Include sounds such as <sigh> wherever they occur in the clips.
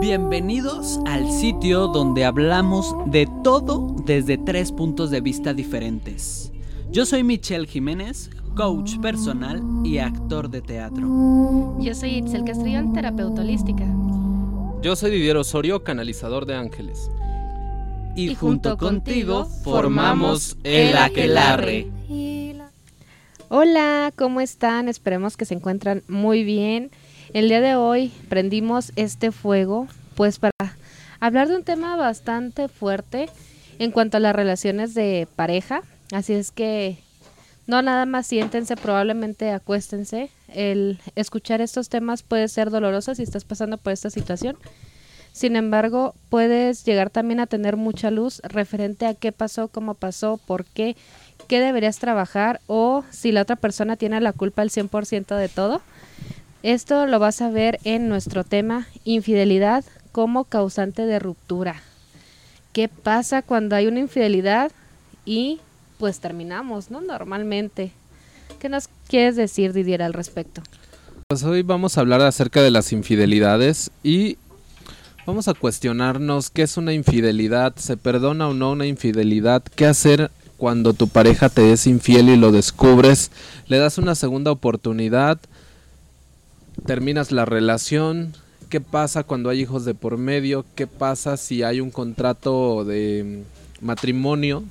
Bienvenidos al sitio donde hablamos de todo desde tres puntos de vista diferentes. Yo soy Michelle Jiménez, coach personal y actor de teatro. Yo soy Itzel Castrillón, terapeuta holística. Yo soy Didier Osorio, canalizador de ángeles. Y, junto, contigo formamos el Aquelarre. Hola, ¿cómo están? Esperemos que se encuentran muy bien. El día de hoy prendimos este fuego pues para hablar de un tema bastante fuerte en cuanto a las relaciones de pareja. Así es que no nada más siéntense, probablemente acuéstense. El escuchar estos temas puede ser doloroso si estás pasando por esta situación. Sin embargo, puedes llegar también a tener mucha luz referente a qué pasó, cómo pasó, por qué, qué deberías trabajar o si la otra persona tiene la culpa al 100% de todo. Esto lo vas a ver en nuestro tema infidelidad como causante de ruptura. ¿Qué pasa cuando hay una infidelidad y pues terminamos, ¿no? Normalmente. ¿Qué nos quieres decir, Didier, al respecto? Pues hoy vamos a hablar acerca de las infidelidades y vamos a cuestionarnos qué es una infidelidad, se perdona o no una infidelidad, qué hacer cuando tu pareja te es infiel y lo descubres, le das una segunda oportunidad, terminas la relación, qué pasa cuando hay hijos de por medio, qué pasa si hay un contrato de matrimonio,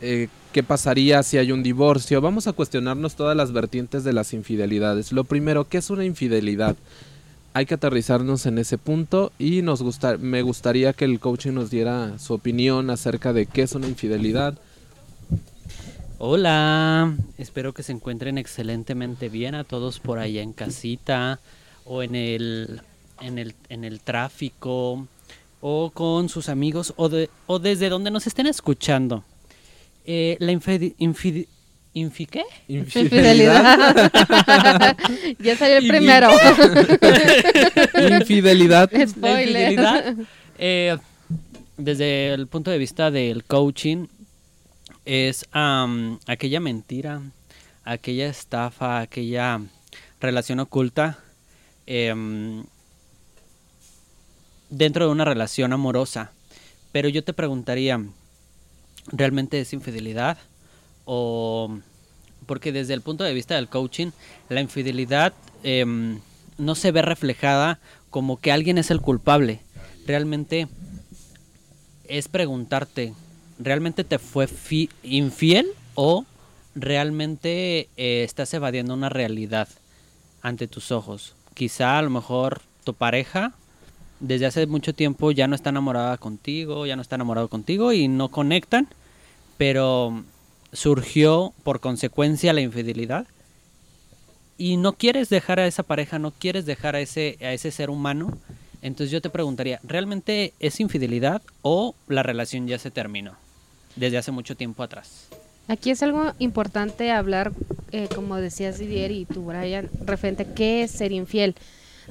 eh, qué pasaría si hay un divorcio. Vamos a cuestionarnos todas las vertientes de las infidelidades. Lo primero, ¿qué es una infidelidad? Hay que aterrizarnos en ese punto y nos gusta, me gustaría que el coaching nos diera su opinión acerca de qué es una infidelidad, Hola, espero que se encuentren excelentemente bien a todos por allá en casita o en el, en el, en el tráfico o con sus amigos o, de, o desde donde nos estén escuchando. Eh, la infidi, infidi, infi ¿qué? Infidelidad. <laughs> ya salió el primero. <laughs> Infidelidad. La infidelidad. Eh, desde el punto de vista del coaching, es am, aquella mentira, aquella estafa, aquella relación oculta em, dentro de una relación amorosa. Pero yo te preguntaría, ¿realmente es infidelidad? O porque desde el punto de vista del coaching, la infidelidad em, no se ve reflejada como que alguien es el culpable. Realmente es preguntarte, ¿realmente te fue fi- infiel o realmente eh, estás evadiendo una realidad ante tus ojos? Quizá a lo mejor tu pareja desde hace mucho tiempo ya no está enamorada contigo, ya no está enamorado contigo y no conectan, pero surgió por consecuencia la infidelidad. Y no quieres dejar a esa pareja, no quieres dejar a ese, a ese ser humano, entonces yo te preguntaría, ¿realmente es infidelidad o la relación ya se terminó desde hace mucho tiempo atrás? Aquí es algo importante hablar, eh, como decías Didier y tú, Brian, referente a qué es ser infiel.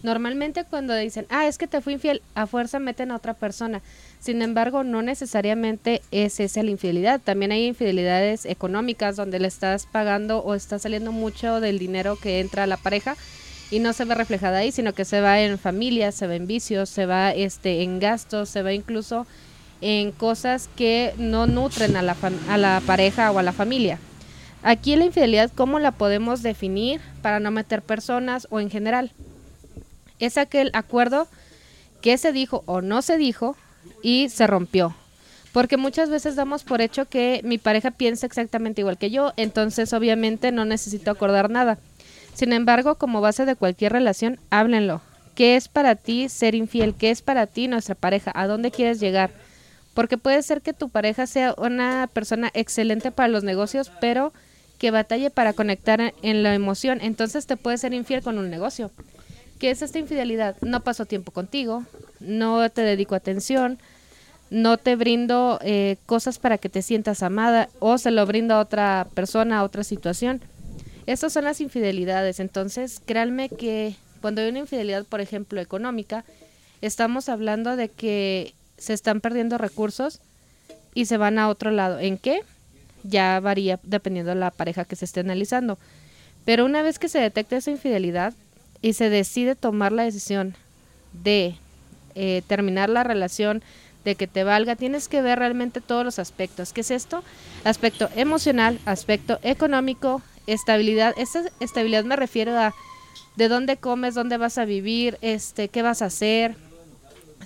Normalmente cuando dicen, ah, es que te fui infiel, a fuerza meten a otra persona. Sin embargo, no necesariamente es esa la infidelidad. También hay infidelidades económicas donde le estás pagando o está saliendo mucho del dinero que entra a la pareja y no se ve reflejada ahí, sino que se va en familia, se va en vicios, se va este en gastos, se va incluso en cosas que no nutren a la, a la pareja o a la familia. Aquí la infidelidad, ¿cómo la podemos definir para no meter personas o en general? Es aquel acuerdo que se dijo o no se dijo y se rompió. Porque muchas veces damos por hecho que mi pareja piensa exactamente igual que yo, entonces obviamente no necesito acordar nada. Sin embargo, como base de cualquier relación, háblenlo. ¿Qué es para ti ser infiel? ¿Qué es para ti nuestra pareja? ¿A dónde quieres llegar? Porque puede ser que tu pareja sea una persona excelente para los negocios, pero que batalle para conectar en- en la emoción. Entonces te puede ser infiel con un negocio. ¿Qué es esta infidelidad? No paso tiempo contigo, no te dedico atención, no te brindo eh, cosas para que te sientas amada o se lo brindo a otra persona, a otra situación. Estas son las infidelidades. Entonces, créanme que cuando hay una infidelidad, por ejemplo, económica, estamos hablando de que se están perdiendo recursos y se van a otro lado. ¿En qué? Ya varía dependiendo de la pareja que se esté analizando. Pero una vez que se detecta esa infidelidad y se decide tomar la decisión de eh, terminar la relación, de que te valga, tienes que ver realmente todos los aspectos. ¿Qué es esto? Aspecto emocional, aspecto económico, estabilidad. Esta estabilidad me refiero a de dónde comes, dónde vas a vivir, este, qué vas a hacer.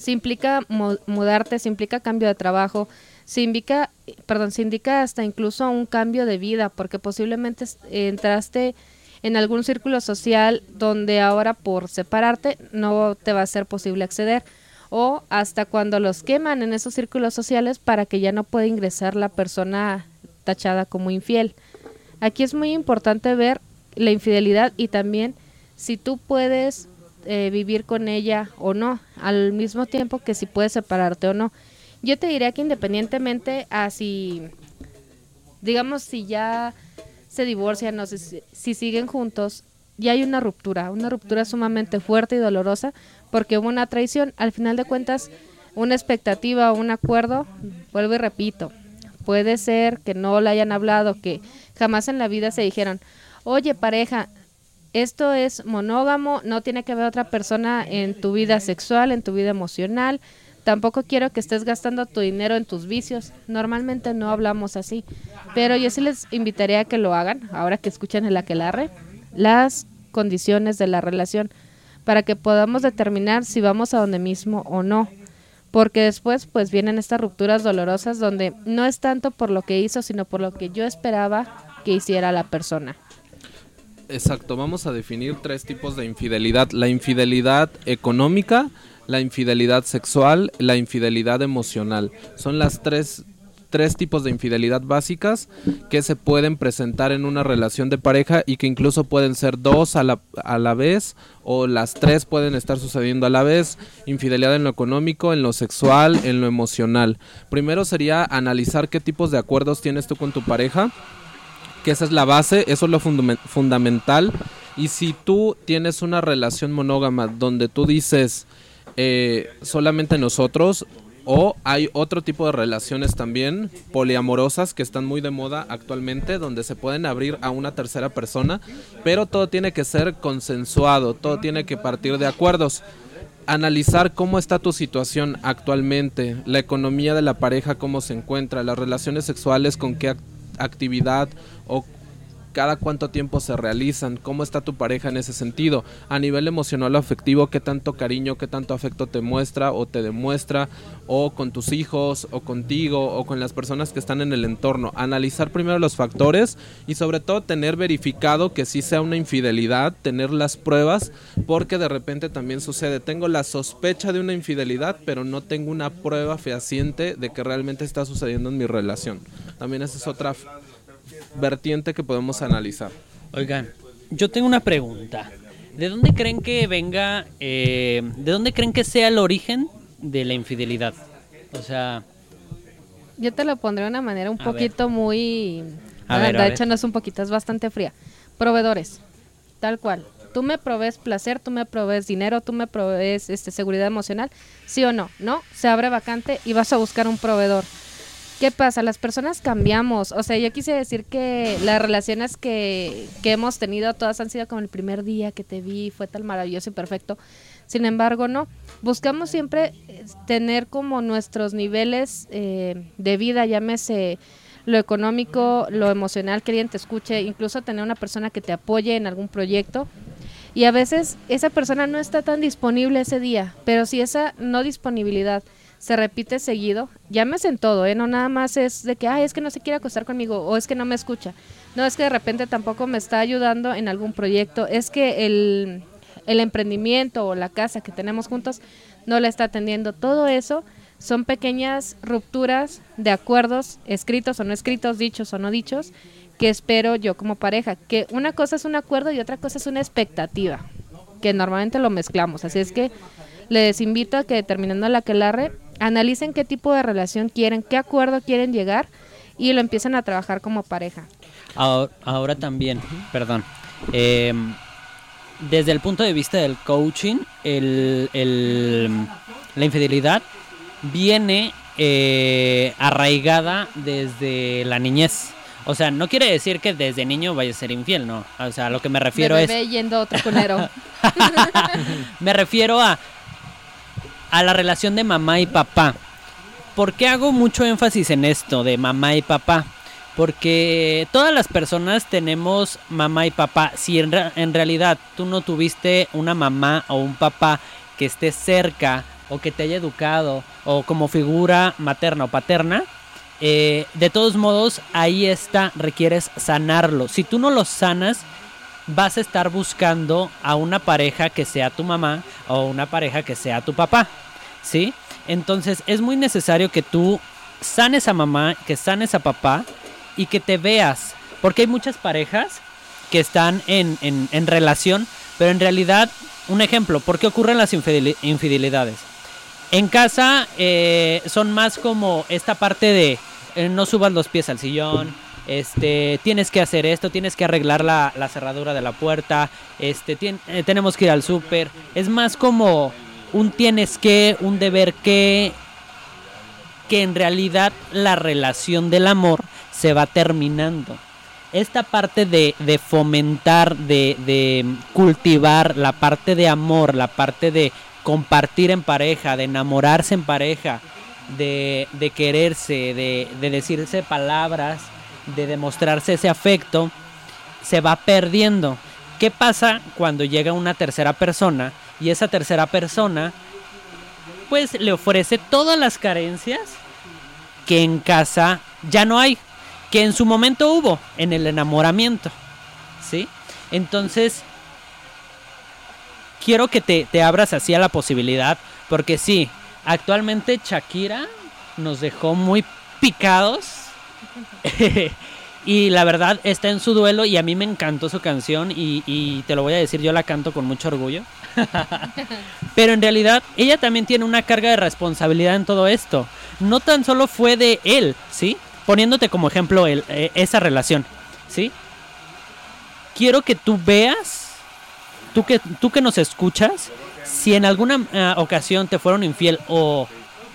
Si implica mudarte, si implica cambio de trabajo, si indica, perdón, se indica hasta incluso un cambio de vida, porque posiblemente entraste en algún círculo social donde ahora por separarte no te va a ser posible acceder o hasta cuando los queman en esos círculos sociales para que ya no pueda ingresar la persona tachada como infiel. Aquí es muy importante ver la infidelidad y también si tú puedes eh, vivir con ella o no, al mismo tiempo que si puedes separarte o no. Yo te diría que independientemente a si, digamos, si ya se divorcian o si, si siguen juntos, ya hay una ruptura, una ruptura sumamente fuerte y dolorosa porque hubo una traición. Al final de cuentas, una expectativa o un acuerdo, vuelvo y repito, puede ser que no le hayan hablado, que jamás en la vida se dijeron, oye pareja, esto es monógamo, no tiene que haber otra persona en tu vida sexual, en tu vida emocional. Tampoco quiero que estés gastando tu dinero en tus vicios. Normalmente no hablamos así. Pero yo sí les invitaría a que lo hagan, ahora que escuchen el aquelarre, las condiciones de la relación, para que podamos determinar si vamos a donde mismo o no. Porque después pues vienen estas rupturas dolorosas donde no es tanto por lo que hizo, sino por lo que yo esperaba que hiciera la persona. Exacto, vamos a definir tres tipos de infidelidad. La infidelidad económica, la infidelidad sexual, la infidelidad emocional. Son las tres, tres tipos de infidelidad básicas que se pueden presentar en una relación de pareja y que incluso pueden ser dos a la, a la vez o las tres pueden estar sucediendo a la vez. Infidelidad en lo económico, en lo sexual, en lo emocional. Primero sería analizar qué tipos de acuerdos tienes tú con tu pareja que esa es la base, eso es lo fundamental. Y si tú tienes una relación monógama donde tú dices eh, solamente nosotros, o hay otro tipo de relaciones también, poliamorosas, que están muy de moda actualmente, donde se pueden abrir a una tercera persona, pero todo tiene que ser consensuado, todo tiene que partir de acuerdos. Analizar cómo está tu situación actualmente, la economía de la pareja, cómo se encuentra, las relaciones sexuales, con qué actividad o cada cuánto tiempo se realizan, cómo está tu pareja en ese sentido, a nivel emocional o afectivo, qué tanto cariño, qué tanto afecto te muestra o te demuestra, o con tus hijos, o contigo, o con las personas que están en el entorno. Analizar primero los factores y sobre todo tener verificado que sí sea una infidelidad, tener las pruebas, porque de repente también sucede, tengo la sospecha de una infidelidad, pero no tengo una prueba fehaciente de que realmente está sucediendo en mi relación. También esa es otra vertiente que podemos analizar. Oigan, yo tengo una pregunta. ¿De dónde creen que venga, eh, de dónde creen que sea el origen de la infidelidad? O sea... Yo te lo pondré de una manera un poquito muy... A ver, de hecho no es un poquito, es bastante fría. Proveedores, tal cual. Tú me provees placer, tú me provees dinero, tú me provees este, seguridad emocional, sí o no, ¿no? Se abre vacante y vas a buscar un proveedor. ¿Qué pasa? Las personas cambiamos. O sea, yo quise decir que las relaciones que, que hemos tenido todas han sido como el primer día que te vi, fue tan maravilloso y perfecto. Sin embargo, no. Buscamos siempre eh, tener como nuestros niveles eh, de vida, llámese lo económico, lo emocional, que alguien te escuche, incluso tener una persona que te apoye en algún proyecto. Y a veces esa persona no está tan disponible ese día, pero si esa no disponibilidad se repite seguido, llámese en todo, ¿eh? No nada más es de que, ay, es que no se quiere acostar conmigo o es que no me escucha. No, es que de repente tampoco me está ayudando en algún proyecto. Es que el, el emprendimiento o la casa que tenemos juntos no la está atendiendo. Todo eso son pequeñas rupturas de acuerdos, escritos o no escritos, dichos o no dichos, que espero yo como pareja. Que una cosa es un acuerdo y otra cosa es una expectativa, que normalmente lo mezclamos. Así es que les invito a que terminando la aquelarre analicen qué tipo de relación quieren, qué acuerdo quieren llegar y lo empiecen a trabajar como pareja. Ahora, también, perdón, em, desde el punto de vista del coaching, el, la infidelidad viene eh, arraigada desde la niñez. O sea, no quiere decir que desde niño vaya a ser infiel, no. O sea, lo que me refiero de bebé es. yendo otro culero. <laughs> me refiero a a la relación de mamá y papá. ¿Por qué hago mucho énfasis en esto de mamá y papá? Porque todas las personas tenemos mamá y papá. Si en, en, realidad tú no tuviste una mamá o un papá que esté cerca o que te haya educado o como figura materna o paterna, eh, de todos modos ahí está, requieres sanarlo. Si tú no lo sanas, vas a estar buscando a una pareja que sea tu mamá o una pareja que sea tu papá, ¿sí? Entonces es muy necesario que tú sanes a mamá, que sanes a papá y que te veas. Porque hay muchas parejas que están en, en, relación, pero en realidad, un ejemplo, ¿por qué ocurren las infidelidades? En casa eh, son más como esta parte de eh, no subas los pies al sillón, este, tienes que hacer esto, tienes que arreglar la, cerradura de la puerta, este, eh, tenemos que ir al súper. Es más como un tienes que, un deber que, que en realidad la relación del amor se va terminando. Esta parte de, fomentar, de, de cultivar la parte de amor, la parte de compartir en pareja, de enamorarse en pareja, de, de quererse, de, de, decirse palabras, de demostrarse ese afecto, se va perdiendo. ¿Qué pasa cuando llega una tercera persona y esa tercera persona pues le ofrece todas las carencias que en casa ya no hay, que en su momento hubo en el enamoramiento? ¿Sí? Entonces, quiero que te, te abras así a la posibilidad, porque sí, actualmente Shakira nos dejó muy picados. <laughs> y la verdad está en su duelo y a mí me encantó su canción y, te lo voy a decir, yo la canto con mucho orgullo. <laughs> Pero en realidad ella también tiene una carga de responsabilidad en todo esto. No tan solo fue de él, ¿sí? Poniéndote como ejemplo el, eh, esa relación, ¿sí? Quiero que tú veas, tú que, tú que nos escuchas, si en alguna eh, ocasión te fueron infiel o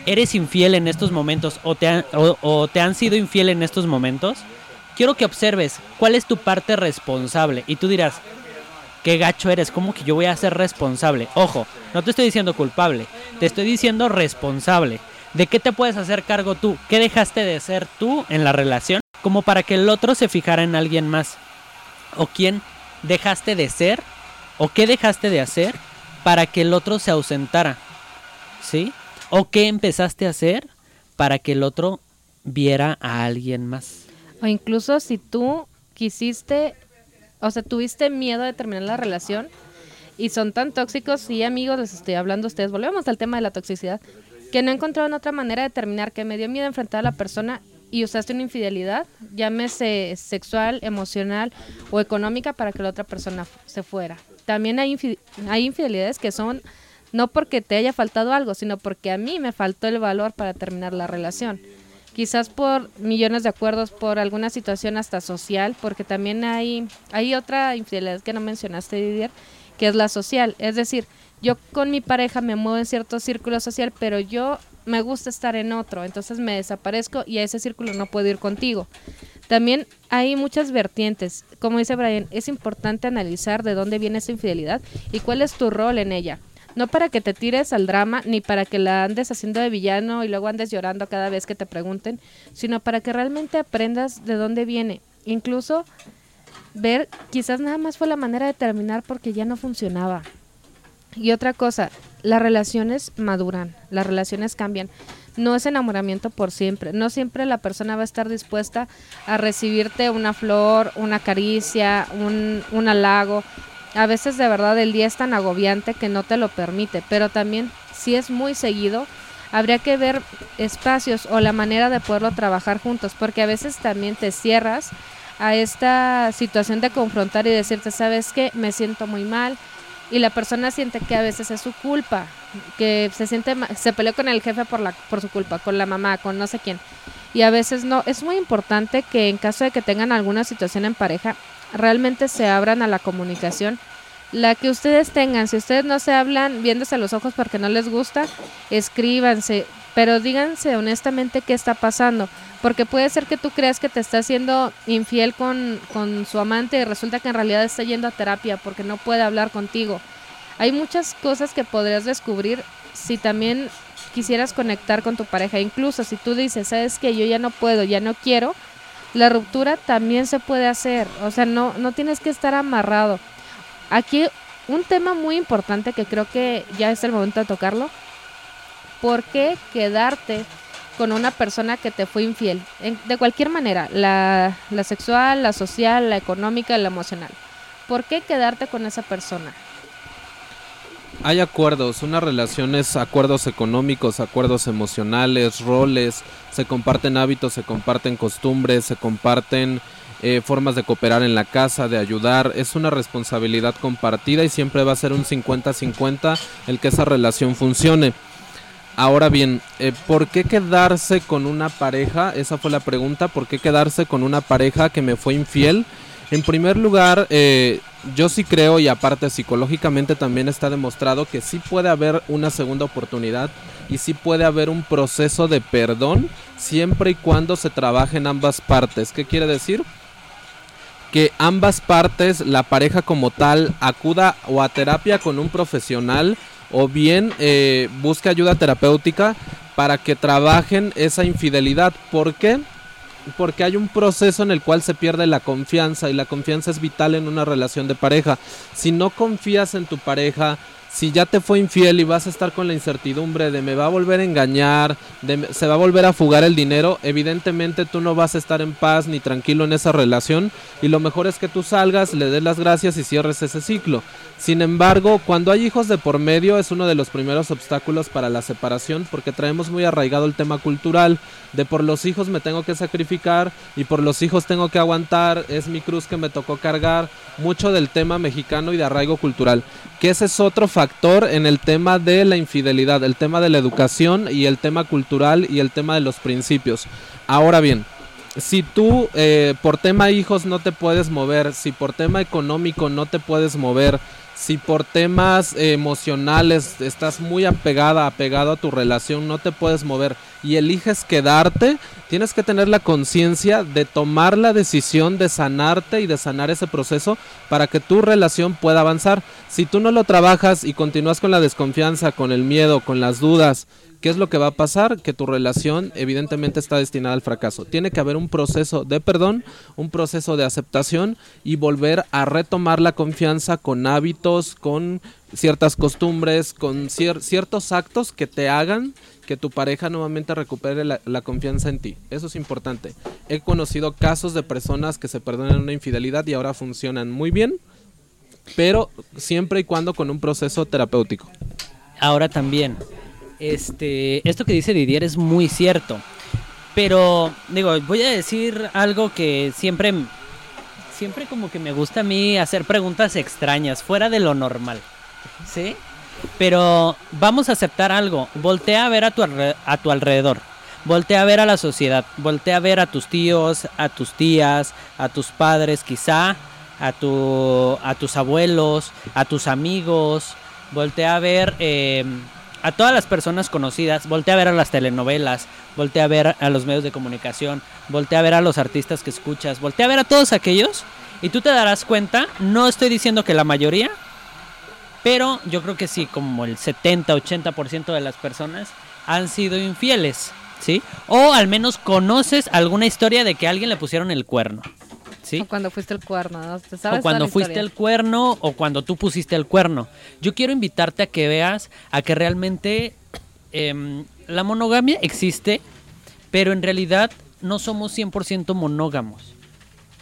eres infiel en estos momentos o te, han, o, te han sido infiel en estos momentos, quiero que observes cuál es tu parte responsable. Y tú dirás, qué gacho eres, ¿cómo que yo voy a ser responsable? Ojo, no te estoy diciendo culpable, te estoy diciendo responsable. ¿De qué te puedes hacer cargo tú? ¿Qué dejaste de ser tú en la relación? Como para que el otro se fijara en alguien más. ¿O quién dejaste de ser? ¿O qué dejaste de hacer para que el otro se ausentara? ¿Sí? ¿O qué empezaste a hacer para que el otro viera a alguien más? O incluso si tú quisiste, o sea, tuviste miedo de terminar la relación y son tan tóxicos, y amigos, les estoy hablando a ustedes, volvemos al tema de la toxicidad, que no encontraron otra manera de terminar, que me dio miedo enfrentar a la persona y usaste una infidelidad, llámese sexual, emocional o económica para que la otra persona se fuera también hay, hay infidelidades que son no porque te haya faltado algo, sino porque a mí me faltó el valor para terminar la relación. Quizás por millones de acuerdos, por alguna situación hasta social, porque también hay, hay otra infidelidad que no mencionaste, Didier, que es la social. Es decir, yo con mi pareja me muevo en cierto círculo social, pero yo me gusta estar en otro, entonces me desaparezco y a ese círculo no puedo ir contigo. También hay muchas vertientes. Como dice Brian, es importante analizar de dónde viene esa infidelidad y cuál es tu rol en ella. No para que te tires al drama, ni para que la andes haciendo de villano y luego andes llorando cada vez que te pregunten, sino para que realmente aprendas de dónde viene. Incluso ver, quizás nada más fue la manera de terminar porque ya no funcionaba. Y otra cosa, las relaciones maduran, las relaciones cambian no es enamoramiento por siempre. No siempre la persona va a estar dispuesta a recibirte una flor, una caricia, un, un halago. A veces de verdad el día es tan agobiante que no te lo permite, pero también si es muy seguido, habría que ver espacios o la manera de poderlo trabajar juntos, porque a veces también te cierras a esta situación de confrontar y decirte, sabes que me siento muy mal, y la persona siente que a veces es su culpa, que se siente se peleó con el jefe por la por su culpa, con la mamá, con no sé quién. Y a veces no, es muy importante que en caso de que tengan alguna situación en pareja, realmente se abran a la comunicación. La que ustedes tengan, si ustedes no se hablan viéndose a los ojos porque no les gusta, escríbanse, pero díganse honestamente qué está pasando porque puede ser que tú creas que te está haciendo infiel con, con su amante y resulta que en realidad está yendo a terapia porque no puede hablar contigo. Hay muchas cosas que podrías descubrir si también quisieras conectar con tu pareja. Incluso si tú dices, sabes que yo ya no puedo, ya no quiero, la ruptura también se puede hacer. O sea, no, no tienes que estar amarrado. Aquí un tema muy importante que creo que ya es el momento de tocarlo. ¿Por qué quedarte con una persona que te fue infiel? de cualquier manera, la, la sexual, la social, la económica, la emocional. ¿Por qué quedarte con esa persona? Hay acuerdos, una relación es acuerdos económicos, acuerdos emocionales, roles, se comparten hábitos, se comparten costumbres, se comparten eh, formas de cooperar en la casa, de ayudar. Es una responsabilidad compartida y siempre va a ser un 50-50 el que esa relación funcione. Ahora bien, eh, ¿por qué quedarse con una pareja? Esa fue la pregunta. ¿Por qué quedarse con una pareja que me fue infiel? En primer lugar, eh, yo sí creo y aparte psicológicamente también está demostrado que sí puede haber una segunda oportunidad y sí puede haber un proceso de perdón siempre y cuando se trabaje en ambas partes. ¿Qué quiere decir? que ambas partes, la pareja como tal, acuda o a terapia con un profesional o bien eh, busque ayuda terapéutica para que trabajen esa infidelidad. ¿Por qué? Porque hay un proceso en el cual se pierde la confianza y la confianza es vital en una relación de pareja. Si no confías en tu pareja, si ya te fue infiel y vas a estar con la incertidumbre de me va a volver a engañar, de se va a volver a fugar el dinero, evidentemente tú no vas a estar en paz ni tranquilo en esa relación y lo mejor es que tú salgas, le des las gracias y cierres ese ciclo. Sin embargo, cuando hay hijos de por medio es uno de los primeros obstáculos para la separación porque traemos muy arraigado el tema cultural de por los hijos me tengo que sacrificar y por los hijos tengo que aguantar, es mi cruz que me tocó cargar, mucho del tema mexicano y de arraigo cultural, que ese es otro factor en el tema de la infidelidad, el tema de la educación y el tema cultural y el tema de los principios. Ahora bien, si tú eh, por tema hijos no te puedes mover, si por tema económico no te puedes mover, si por temas emocionales estás muy apegada, apegado a tu relación, no te puedes mover y eliges quedarte, tienes que tener la conciencia de tomar la decisión de sanarte y de sanar ese proceso para que tu relación pueda avanzar. Si tú no lo trabajas y continúas con la desconfianza, con el miedo, con las dudas, ¿Qué es lo que va a pasar? Que tu relación evidentemente está destinada al fracaso. Tiene que haber un proceso de perdón, un proceso de aceptación y volver a retomar la confianza con hábitos, con ciertas costumbres, con ciertos actos que te hagan que tu pareja nuevamente recupere la, la, confianza en ti. Eso es importante. He conocido casos de personas que se perdonan una infidelidad y ahora funcionan muy bien, pero siempre y cuando con un proceso terapéutico. Ahora también, este, esto que dice Didier es muy cierto. Pero, digo, voy a decir algo que siempre, siempre como que me gusta a mí hacer preguntas extrañas, fuera de lo normal. ¿Sí? Pero vamos a aceptar algo. Voltea a ver a tu, a tu alrededor. Voltea a ver a la sociedad. Voltea a ver a tus tíos, a tus tías, a tus padres quizá, a, tu, a tus abuelos, a tus amigos. Voltea a ver... Eh, a todas las personas conocidas, voltea a ver a las telenovelas, voltea a ver a los medios de comunicación, voltea a ver a los artistas que escuchas, voltea a ver a todos aquellos y tú te darás cuenta, no estoy diciendo que la mayoría, pero yo creo que sí, como el 70-80% de las personas han sido infieles, ¿sí? O al menos conoces alguna historia de que a alguien le pusieron el cuerno. O cuando fuiste el cuerno, ¿no? o cuando fuiste el cuerno o cuando tú pusiste el cuerno. Yo quiero invitarte a que veas a que realmente em, la monogamia existe, pero en realidad no somos 100% monógamos.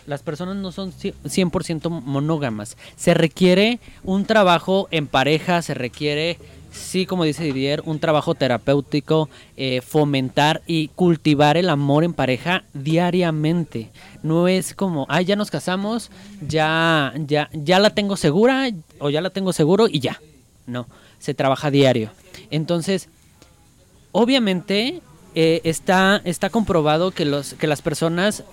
Las personas no son 100% monógamas. Se requiere un trabajo en pareja, se requiere sí, como dice Didier, un trabajo terapéutico, eh, fomentar y cultivar el amor en pareja diariamente. No es como, ah, ya nos casamos, ya, ya, ya la tengo segura o ya la tengo seguro y ya. No, se trabaja diario. Entonces, obviamente eh, está, está comprobado que, los, que las personas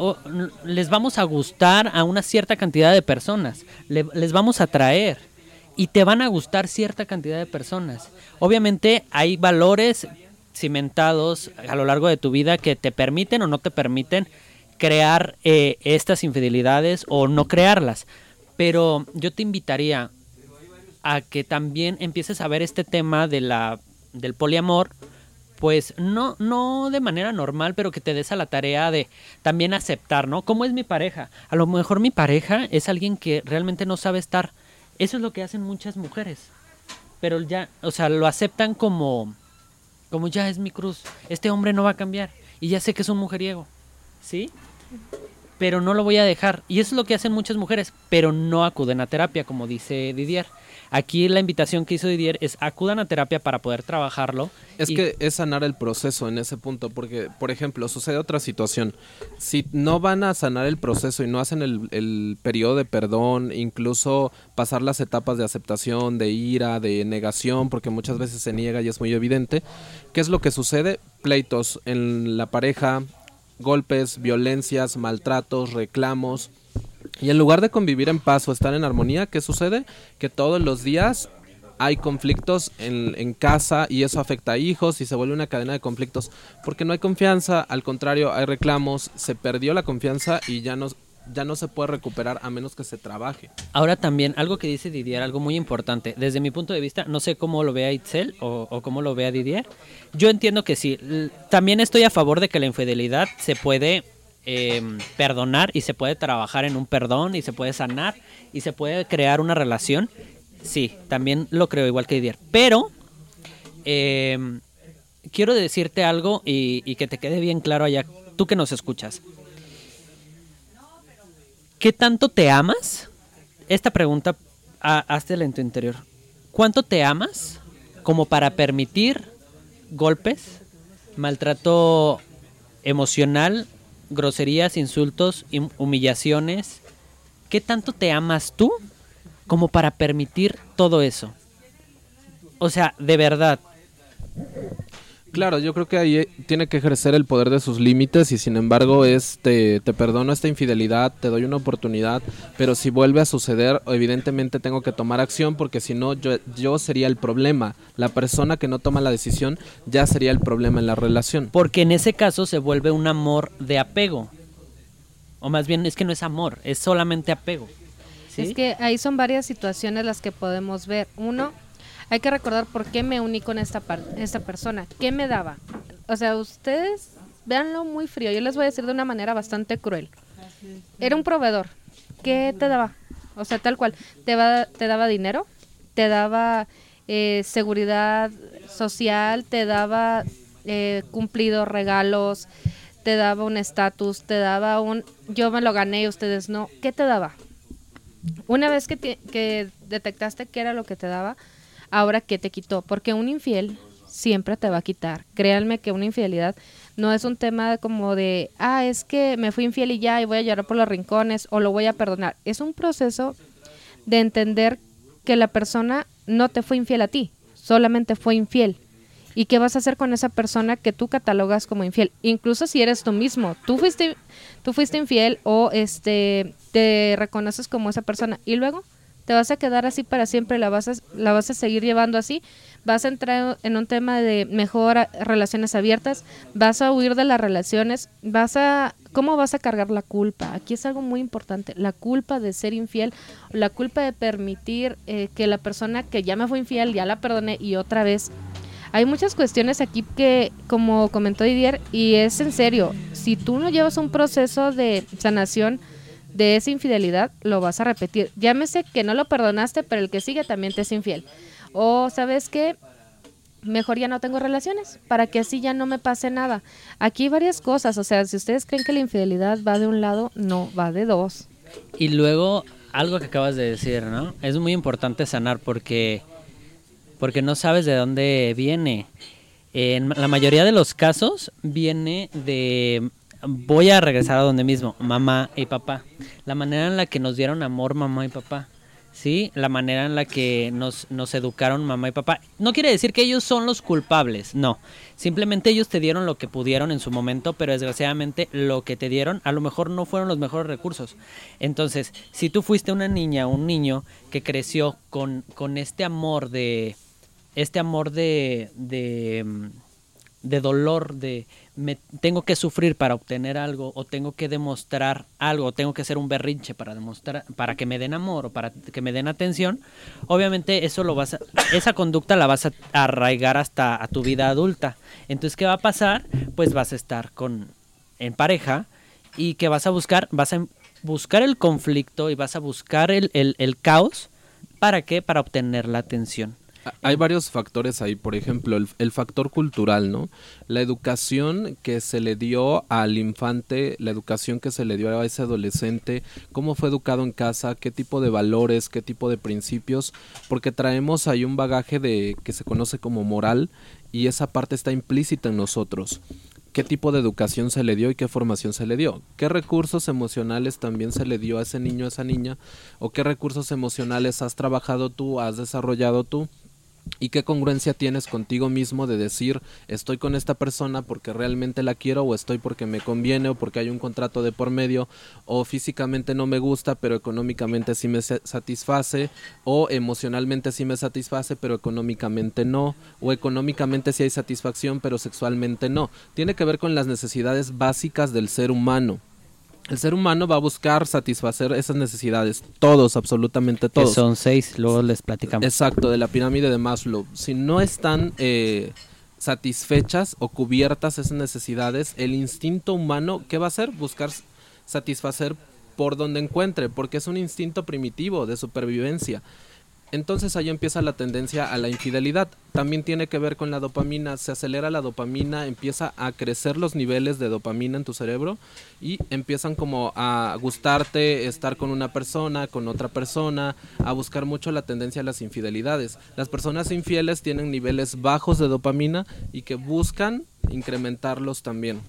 les vamos a gustar a una cierta cantidad de personas, les vamos a atraer y te van a gustar cierta cantidad de personas. Obviamente hay valores cimentados a lo largo de tu vida que te permiten o no te permiten crear eh, estas infidelidades o no crearlas. Pero yo te invitaría, a que también empieces a ver este tema de la, del poliamor, pues no, no de manera normal, pero que te des a la tarea de también aceptar, ¿no? ¿Cómo es mi pareja? A lo mejor mi pareja es alguien que realmente no sabe estar. Eso es lo que hacen muchas mujeres. Pero ya, o sea, lo aceptan como, como ya es mi cruz. Este hombre no va a cambiar. Y ya sé que es un mujeriego. ¿Sí? Pero no lo voy a dejar. Y eso es lo que hacen muchas mujeres, pero no acuden a terapia, como dice Didier. Aquí la invitación que hizo Didier es acudan a terapia para poder trabajarlo. Es que es sanar el proceso en ese punto, porque, por ejemplo, sucede otra situación. Si no van a sanar el proceso y no hacen el, el periodo de perdón, incluso pasar las etapas de aceptación, de ira, de negación, porque muchas veces se niega y es muy evidente, ¿qué es lo que sucede? Pleitos en la pareja, golpes, violencias, maltratos, reclamos y en lugar de convivir en paz o estar en armonía, ¿qué sucede? Que todos los días hay conflictos en, en, casa y eso afecta a hijos y se vuelve una cadena de conflictos porque no hay confianza, al contrario, hay reclamos, se perdió la confianza y ya no, ya no se puede recuperar a menos que se trabaje. Ahora también, algo que dice Didier, algo muy importante, desde mi punto de vista, no sé cómo lo vea Itzel o, cómo lo vea Didier, yo entiendo que sí, también estoy a favor de que la infidelidad se puede eh, perdonar y se puede trabajar en un perdón y se puede sanar y se puede crear una relación. Sí, también lo creo igual que Didier. Pero eh, quiero decirte algo y, y, que te quede bien claro allá, tú que nos escuchas. ¿Qué tanto te amas? Esta pregunta, háztela en tu interior. ¿Cuánto te amas como para permitir golpes, maltrato emocional groserías, insultos, humillaciones. ¿Qué tanto te amas tú como para permitir todo eso? O sea, de verdad. Claro, yo creo que ahí eh, tiene que ejercer el poder de sus límites y sin embargo es te, te, perdono esta infidelidad, te doy una oportunidad, pero si vuelve a suceder, evidentemente tengo que tomar acción porque si no yo, yo sería el problema. La persona que no toma la decisión ya sería el problema en la relación. Porque en ese caso se vuelve un amor de apego. O más bien es que no es amor, es solamente apego. ¿sí? Es que ahí son varias situaciones las que podemos ver. Uno, hay que recordar por qué me uní con esta, esta persona, qué me daba. O sea, ustedes véanlo muy frío, yo les voy a decir de una manera bastante cruel. Era un proveedor, ¿qué te daba? O sea, tal cual, te, va, te daba dinero, te daba eh, seguridad social, te daba eh, cumplidos regalos, te daba un estatus, te daba un yo me lo gané y ustedes no. ¿Qué te daba? Una vez que, que detectaste qué era lo que te daba, ahora qué te quitó, porque un infiel siempre te va a quitar. Créanme que una infidelidad no es un tema como de, ah, es que me fui infiel y ya y voy a llorar por los rincones o lo voy a perdonar. Es un proceso de entender que la persona no te fue infiel a ti, solamente fue infiel. ¿Y qué vas a hacer con esa persona que tú catalogas como infiel? Incluso si eres tú mismo, tú fuiste, tú fuiste infiel o este te reconoces como esa persona y luego te vas a quedar así para siempre, la vas a, la vas a seguir llevando así, vas a entrar en un tema de mejor relaciones abiertas, vas a huir de las relaciones, vas a ¿cómo vas a cargar la culpa? Aquí es algo muy importante, la culpa de ser infiel, la culpa de permitir eh, que la persona que ya me fue infiel, ya la perdoné y otra vez. Hay muchas cuestiones aquí que, como comentó Didier, y es en serio, si tú no llevas un proceso de sanación, de esa infidelidad, lo vas a repetir. Llámese que no lo perdonaste, pero el que sigue también te es infiel. O sabes que mejor ya no tengo relaciones, para que así ya no me pase nada. Aquí hay varias cosas, o sea, si ustedes creen que la infidelidad va de un lado, no, va de dos. Y luego, algo que acabas de decir, ¿no? Es muy importante sanar porque, porque no sabes de dónde viene. En la mayoría de los casos viene de voy a regresar a donde mismo, mamá y papá. La manera en la que nos dieron amor mamá y papá. ¿Sí? La manera en la que nos, nos educaron mamá y papá. No quiere decir que ellos son los culpables, no. Simplemente ellos te dieron lo que pudieron en su momento, pero desgraciadamente lo que te dieron a lo mejor no fueron los mejores recursos. Entonces, si tú fuiste una niña o un niño que creció con, con este amor de... Este amor de, de de dolor, de me tengo que sufrir para obtener algo o tengo que demostrar algo o tengo que hacer un berrinche para demostrar para que me den amor o para que me den atención obviamente eso lo vas a, esa conducta la vas a arraigar hasta a tu vida adulta. Entonces qué va a pasar pues vas a estar con en pareja y que vas a buscar vas a buscar el conflicto y vas a buscar el, el, el caos. Para qué para obtener la atención hay varios factores ahí, por ejemplo, el, factor cultural, ¿no? La educación que se le dio al infante, la educación que se le dio a ese adolescente, cómo fue educado en casa, qué tipo de valores, qué tipo de principios, porque traemos ahí un bagaje de que se conoce como moral y esa parte está implícita en nosotros. Qué tipo de educación se le dio y qué formación se le dio, qué recursos emocionales también se le dio a ese niño, a esa niña, o qué recursos emocionales has trabajado tú, has desarrollado tú y qué congruencia tienes contigo mismo de decir estoy con esta persona porque realmente la quiero o estoy porque me conviene o porque hay un contrato de por medio o físicamente no me gusta pero económicamente sí me satisface o emocionalmente sí me satisface pero económicamente no o económicamente sí hay satisfacción pero sexualmente no. Tiene que ver con las necesidades básicas del ser humano. El ser humano va a buscar satisfacer esas necesidades, todos, absolutamente todos. Que son seis, luego les platicamos. Exacto, de la pirámide de Maslow. Si no están eh, satisfechas o cubiertas esas necesidades, el instinto humano, ¿qué va a hacer? Buscar satisfacer por donde encuentre, porque es un instinto primitivo de supervivencia. Entonces ahí empieza la tendencia a la infidelidad. También tiene que ver con la dopamina. Se acelera la dopamina, empieza a crecer los niveles de dopamina en tu cerebro y empiezan como a gustarte estar con una persona, con otra persona, a buscar mucho la tendencia a las infidelidades. Las personas infieles tienen niveles bajos de dopamina y que buscan incrementarlos también.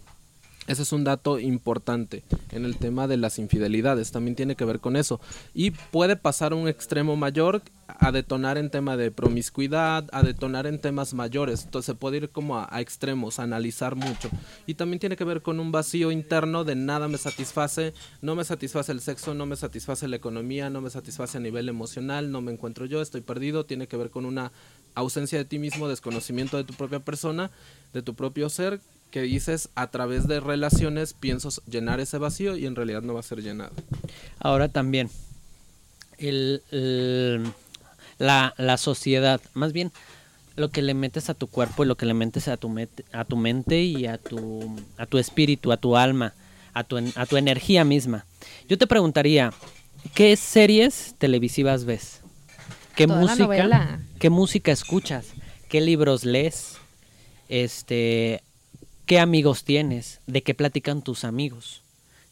Ese es un dato importante en el tema de las infidelidades, también tiene que ver con eso. Y puede pasar un extremo mayor a detonar en tema de promiscuidad, a detonar en temas mayores. Entonces se puede ir como a, extremos, analizar mucho. Y también tiene que ver con un vacío interno de nada me satisface, no me satisface el sexo, no me satisface la economía, no me satisface a nivel emocional, no me encuentro yo, estoy perdido. Tiene que ver con una ausencia de ti mismo, desconocimiento de tu propia persona, de tu propio ser que dices a través de relaciones pienso llenar ese vacío y en realidad no va a ser llenado. Ahora también, el, la, la, sociedad, más bien lo que le metes a tu cuerpo y lo que le metes a tu, a tu mente y a tu, a tu espíritu, a tu alma, a tu, a tu energía misma. Yo te preguntaría, ¿qué series televisivas ves? ¿Qué música? ¿Qué música escuchas? ¿Qué libros lees? Este, qué amigos tienes, de qué platican tus amigos,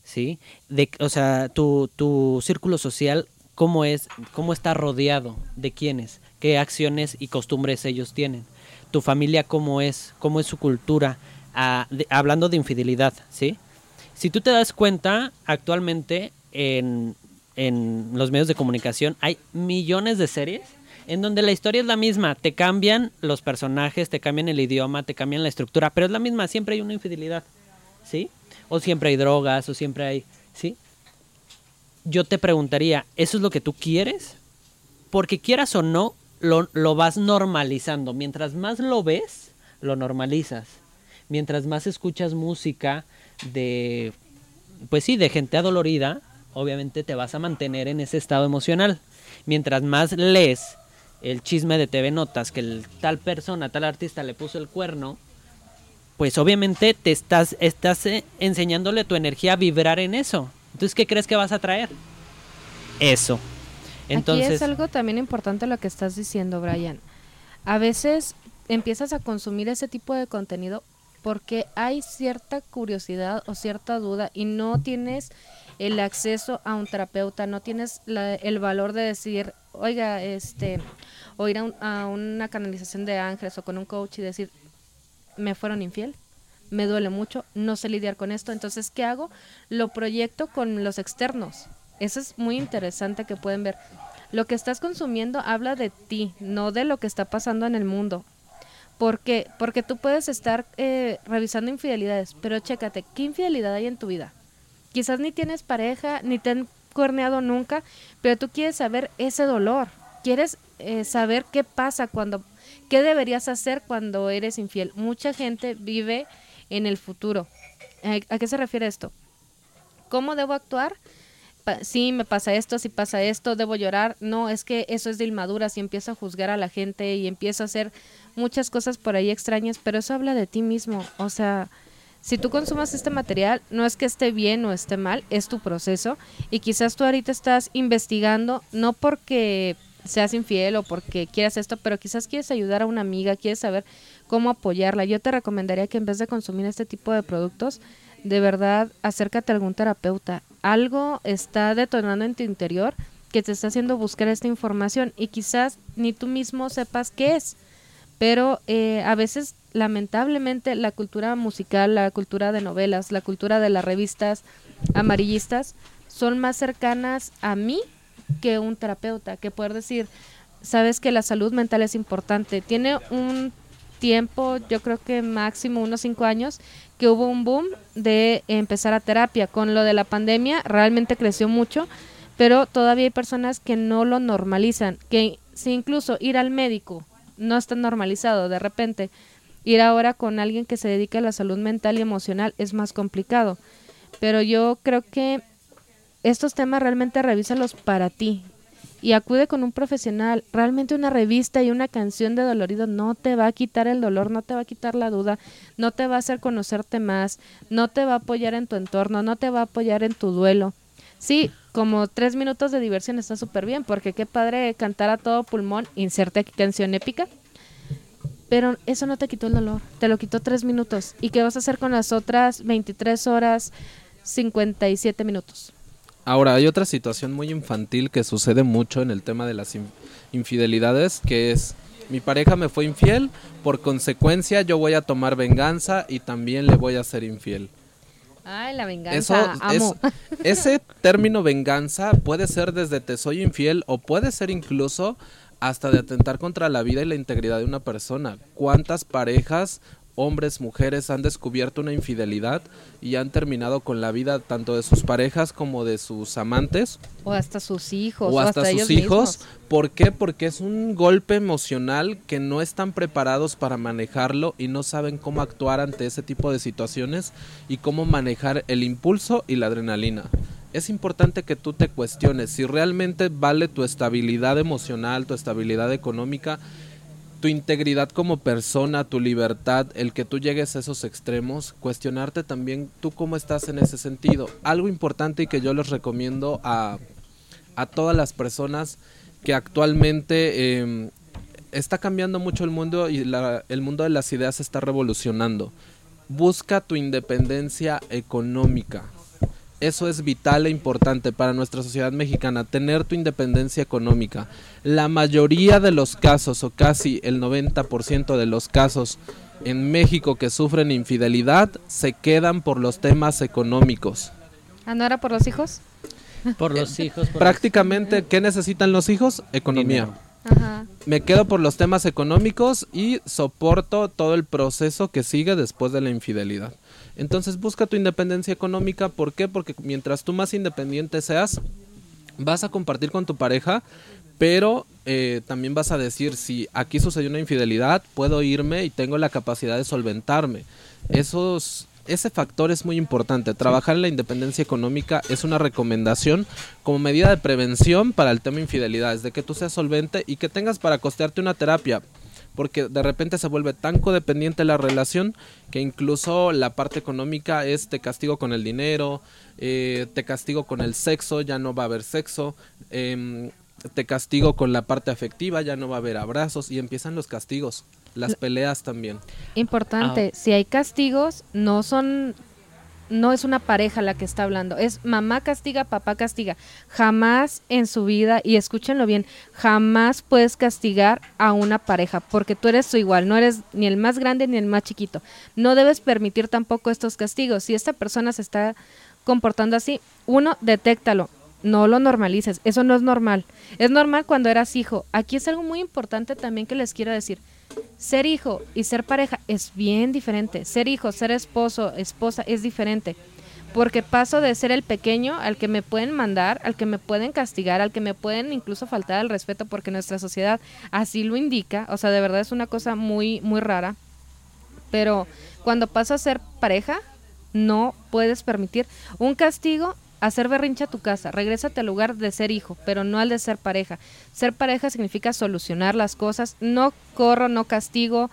¿sí? De, o sea, tu, tu círculo social, cómo es, cómo está rodeado, de quiénes, qué acciones y costumbres ellos tienen. Tu familia, cómo es, cómo es su cultura, ah, hablando de infidelidad, ¿sí? Si tú te das cuenta, actualmente en, en los medios de comunicación hay millones de series en donde la historia es la misma, te cambian los personajes, te cambian el idioma, te cambian la estructura, pero es la misma, siempre hay una infidelidad, ¿sí? O siempre hay drogas, o siempre hay, ¿sí? Yo te preguntaría, ¿eso es lo que tú quieres? Porque quieras o no, lo, lo vas normalizando. Mientras más lo ves, lo normalizas. Mientras más escuchas música de, pues sí, de gente adolorida, obviamente te vas a mantener en ese estado emocional. Mientras más lees el chisme de TV Notas que el tal persona, tal artista le puso el cuerno, pues obviamente te estás, estás eh, enseñándole tu energía a vibrar en eso. Entonces, ¿qué crees que vas a traer? Eso. Entonces, Aquí es algo también importante lo que estás diciendo, Brian. A veces empiezas a consumir ese tipo de contenido porque hay cierta curiosidad o cierta duda y no tienes el acceso a un terapeuta, no tienes el valor de decir, oiga, este, o ir a, una canalización de ángeles o con un coach y decir, me fueron infiel, me duele mucho, no sé lidiar con esto, entonces, ¿qué hago? Lo proyecto con los externos. Eso es muy interesante que pueden ver. Lo que estás consumiendo habla de ti, no de lo que está pasando en el mundo. ¿Por qué? Porque tú puedes estar eh, revisando infidelidades, pero chécate, ¿qué infidelidad hay en tu vida? Quizás ni tienes pareja, ni te han cuerneado nunca, pero tú quieres saber ese dolor. Quieres eh, saber qué pasa cuando, qué deberías hacer cuando eres infiel. Mucha gente vive en el futuro. ¿A qué se refiere esto? ¿Cómo debo actuar? sí, me pasa esto, si pasa esto, debo llorar. No, es que eso es de inmaduras y empiezo a juzgar a la gente y empiezo a hacer muchas cosas por ahí extrañas, pero eso habla de ti mismo. O sea, si tú consumas este material, no es que esté bien o esté mal, es tu proceso y quizás tú ahorita estás investigando, no porque seas infiel o porque quieras esto, pero quizás quieres ayudar a una amiga, quieres saber cómo apoyarla. Yo te recomendaría que en vez de consumir este tipo de productos, de verdad acércate a algún terapeuta. Algo está detonando en tu interior que te está haciendo buscar esta información y quizás ni tú mismo sepas qué es. Pero eh, a veces, lamentablemente, la cultura musical, la cultura de novelas, la cultura de las revistas amarillistas son más cercanas a mí que un terapeuta, que poder decir, sabes que la salud mental es importante. Tiene un tiempo, yo creo que máximo unos cinco años, que hubo un boom de empezar a terapia. Con lo de la pandemia realmente creció mucho, pero todavía hay personas que no lo normalizan, que si incluso ir al médico no está normalizado, de repente ir ahora con alguien que se dedica a la salud mental y emocional es más complicado. Pero yo creo que estos temas realmente revísalos para ti, y acude con un profesional. Realmente una revista y una canción de dolorido no te va a quitar el dolor, no te va a quitar la duda, no te va a hacer conocerte más, no te va a apoyar en tu entorno, no te va a apoyar en tu duelo. Sí, como tres minutos de diversión está súper bien, porque qué padre cantar a todo pulmón, inserte canción épica. Pero eso no te quitó el dolor, te lo quitó tres minutos. ¿Y qué vas a hacer con las otras 23 horas 57 minutos? Ahora, hay otra situación muy infantil que sucede mucho en el tema de las infidelidades, que es mi pareja me fue infiel, por consecuencia yo voy a tomar venganza y también le voy a ser infiel. Ay, la venganza. ese término venganza puede ser desde te soy infiel o puede ser incluso hasta de atentar contra la vida y la integridad de una persona. ¿Cuántas parejas hombres, mujeres han descubierto una infidelidad y han terminado con la vida tanto de sus parejas como de sus amantes. O hasta sus hijos. O hasta, sus hijos. ¿Por qué? Porque es un golpe emocional que no están preparados para manejarlo y no saben cómo actuar ante ese tipo de situaciones y cómo manejar el impulso y la adrenalina. Es importante que tú te cuestiones si realmente vale tu estabilidad emocional, tu estabilidad económica tu integridad como persona, tu libertad, el que tú llegues a esos extremos, cuestionarte también tú cómo estás en ese sentido. Algo importante y que yo les recomiendo a, a todas las personas que actualmente em, está cambiando mucho el mundo y el mundo de las ideas está revolucionando. Busca tu independencia económica. Eso es vital e importante para nuestra sociedad mexicana, tener tu independencia económica. La mayoría de los casos, o casi el 90% de los casos en México que sufren infidelidad, se quedan por los temas económicos. ¿Ah, no era por los hijos? Por los hijos. Prácticamente, ¿qué necesitan los hijos? Economía. Me quedo por los temas económicos y soporto todo el proceso que sigue después de la infidelidad. Entonces busca tu independencia económica. ¿Por qué? Porque mientras tú más independiente seas, vas a compartir con tu pareja, pero eh, también vas a decir, si aquí sucedió una infidelidad, puedo irme y tengo la capacidad de solventarme. Ese factor es muy importante. Trabajar en la independencia económica es una recomendación como medida de prevención para el tema infidelidades, de que tú seas solvente y que tengas para costearte una terapia porque de repente se vuelve tan codependiente la relación que incluso la parte económica es te castigo con el dinero, eh, te castigo con el sexo, ya no va a haber sexo, em, te castigo con la parte afectiva, ya no va a haber abrazos y empiezan los castigos, las peleas también. Importante, ah. si hay castigos, no son no es una pareja la que está hablando, es mamá castiga, papá castiga. Jamás en su vida, y escúchenlo bien, jamás puedes castigar a una pareja, porque tú eres su igual, no eres ni el más grande ni el más chiquito. No debes permitir tampoco estos castigos. Si esta persona se está comportando así, uno, detéctalo, no lo normalices, eso no es normal. Es normal cuando eras hijo. Aquí es algo muy importante también que les quiero decir. Ser hijo y ser pareja es bien diferente. Ser hijo, ser esposo, esposa es diferente. Porque paso de ser el pequeño al que me pueden mandar, al que me pueden castigar, al que me pueden incluso faltar al respeto porque nuestra sociedad así lo indica. O sea, de verdad es una cosa muy, muy rara. pero cuando pasa a ser pareja, no puedes permitir un castigo hacer berrincha a tu casa, regrésate al lugar de ser hijo, pero no al de ser pareja. Ser pareja significa solucionar las cosas, no corro, no castigo,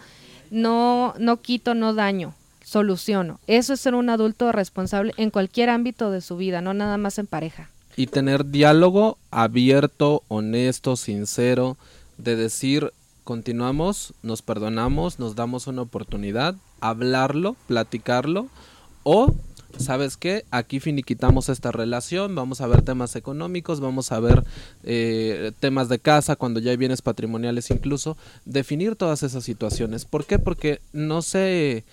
no, no quito, no daño, soluciono. Eso es ser un adulto responsable en cualquier ámbito de su vida, no nada más en pareja. Y tener diálogo abierto, honesto, sincero, de decir, continuamos, nos perdonamos, nos damos una oportunidad, hablarlo, platicarlo, o ¿sabes qué? Aquí finiquitamos esta relación, vamos a ver temas económicos, vamos a ver eh, temas de casa, cuando ya hay bienes patrimoniales incluso, definir todas esas situaciones. ¿Por qué? Porque no se,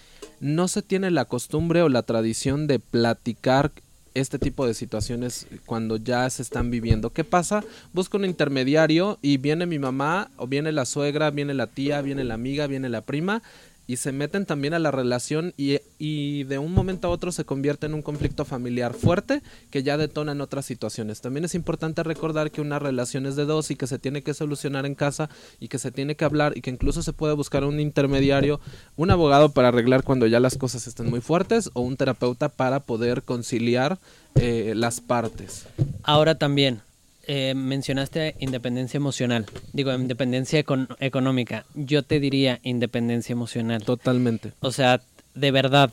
no se tiene la costumbre o la tradición de platicar este tipo de situaciones cuando ya se están viviendo. ¿Qué pasa? Busco un intermediario y viene mi mamá o viene la suegra, viene la tía, viene la amiga, viene la prima y se meten también a la relación y, y, de un momento a otro se convierte en un conflicto familiar fuerte que ya detona en otras situaciones. También es importante recordar que una relación es de dos y que se tiene que solucionar en casa y que se tiene que hablar y que incluso se puede buscar un intermediario, un abogado para arreglar cuando ya las cosas estén muy fuertes o un terapeuta para poder conciliar eh, las partes. Ahora también, eh, mencionaste independencia emocional, digo, independencia económica. Yo te diría independencia emocional. Totalmente. O sea, de verdad,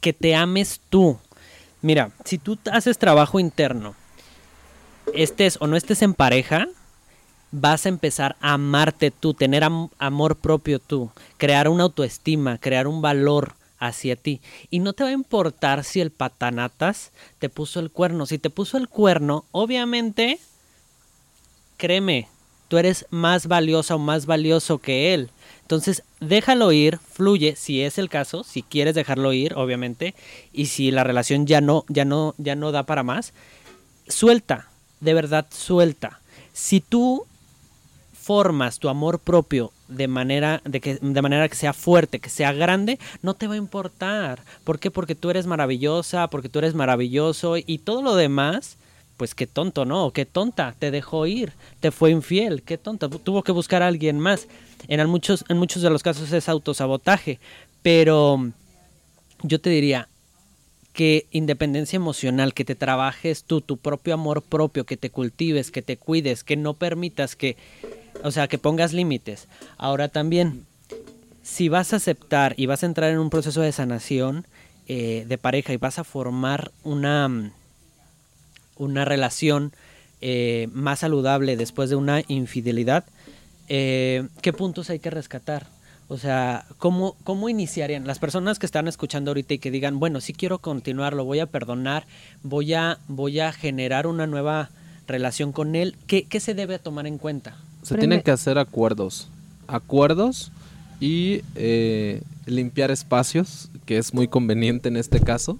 que te ames tú. Mira, si tú haces trabajo interno, estés o no estés en pareja, vas a empezar a amarte tú, tener amor propio tú, crear una autoestima, crear un valor hacia ti. Y no te va a importar si el patanatas te puso el cuerno. Si te puso el cuerno, obviamente, créeme, tú eres más valiosa o más valioso que él. Entonces, déjalo ir, fluye, si es el caso, si quieres dejarlo ir, obviamente, y si la relación ya no, ya no, ya no da para más, suelta, de verdad suelta. Si tú formas tu amor propio de manera, de, que, de manera que sea fuerte, que sea grande, no te va a importar. ¿Por qué? Porque tú eres maravillosa, porque tú eres maravilloso y todo lo demás, pues qué tonto, ¿no? Qué tonta, te dejó ir, te fue infiel, qué tonta, tuvo que buscar a alguien más. En muchos, en muchos de los casos es autosabotaje, pero yo te diría, que independencia emocional, que te trabajes tú, tu propio amor propio, que te cultives, que te cuides, que no permitas que o sea, que pongas límites. Ahora también, si vas a aceptar y vas a entrar en un proceso de sanación eh, de pareja y vas a formar una, una relación eh, más saludable después de una infidelidad, eh, ¿qué puntos hay que rescatar? O sea, ¿cómo, ¿cómo iniciarían las personas que están escuchando ahorita y que digan, bueno, sí quiero continuar, lo voy a perdonar, voy a, voy a generar una nueva relación con él? ¿Qué, qué se debe tomar en cuenta? Se tienen que hacer acuerdos. Acuerdos y eh, limpiar espacios, que es muy conveniente en este caso.